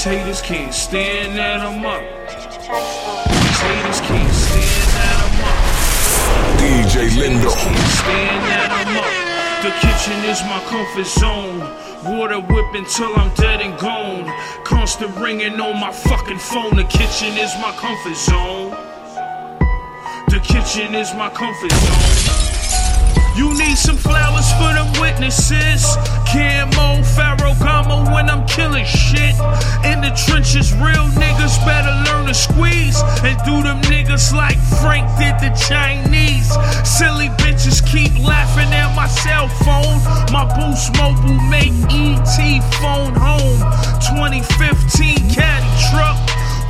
These haters can't stand that I'm up. These haters can't stand that I'm up. DJ Lindo. Can't stand that I'm up. The kitchen is my comfort zone. Water whipping till I'm dead and gone. Constant ringing on my fucking phone. The kitchen is my comfort zone. The kitchen is my comfort zone. You need some flowers for them witnesses. Camo, Ferragamo when I'm killing shit. Trenches, real niggas better learn to squeeze. And do them niggas like Frank did the Chinese. Silly bitches keep laughing at my cell phone. My Boost Mobile make ET phone home. 2015 caddy truck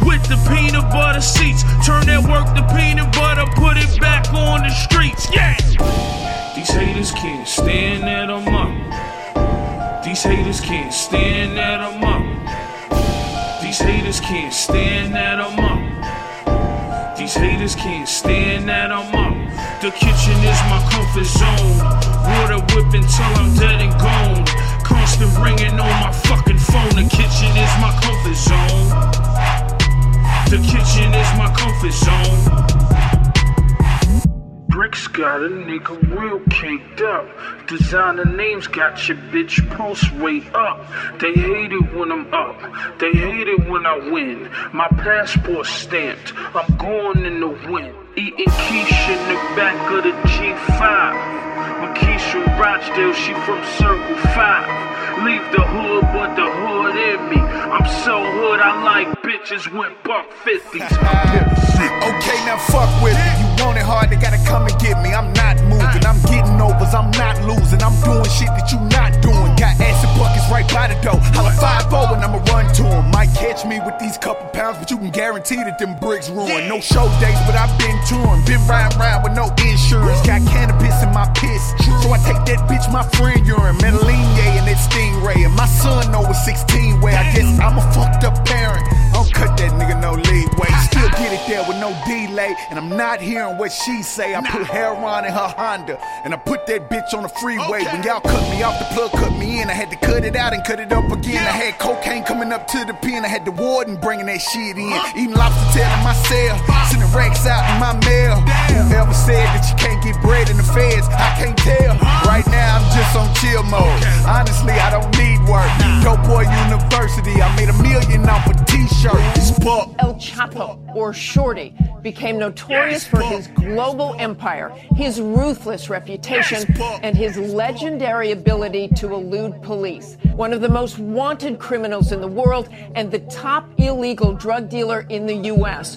with the peanut butter seats. Turn that work to peanut butter, put it back on the streets. Yeah! These haters can't stand that I'm up. These haters can't stand that I'm up. These haters can't stand that I'm up. These haters can't stand that I'm up. The kitchen is my comfort zone. Water whipping till I'm dead and gone. Constant ringing on my fucking phone. The kitchen is my comfort zone. The kitchen is my comfort zone. A nigga real caked up. Designer names got your bitch pulse way up. They hate it when I'm up. They hate it when I win. My passport stamped. I'm going in the wind. Eating quiche in the back of the G5. My Keisha Rochdale, she from Circle 5. Leave the hood, but the hood in me. I'm so hood, I like bitches with buck 50s. Okay, now fuck with it. You want it hard, they gotta come and get me. I'm Five four and I'ma run to him. Might catch me with these couple pounds, but you can guarantee that them bricks ruin. No show dates, but I've been touring. Been riding around with no insurance. Got cannabis in my piss. So I take that bitch, my friend urine. yeah and that stingray. And my son over 16 where I guess I'm a fucked up parent. No delay. And I'm not hearing what she say. I put heroin in her Honda. And I put that bitch on the freeway. When y'all cut me off, the plug cut me in. I had to cut it out and cut it up again. I had cocaine coming up to the pen. I had the warden bringing that shit in. Eating lobster tail in my cell. Sending racks out in my mail. Whoever said that you can't get bread in the feds, I can't tell. Right now, I'm just on chill mode. Chapo, or Shorty, became notorious for his global empire, his ruthless reputation, and his legendary ability to elude police. One of the most wanted criminals in the world and the top illegal drug dealer in the. U.S.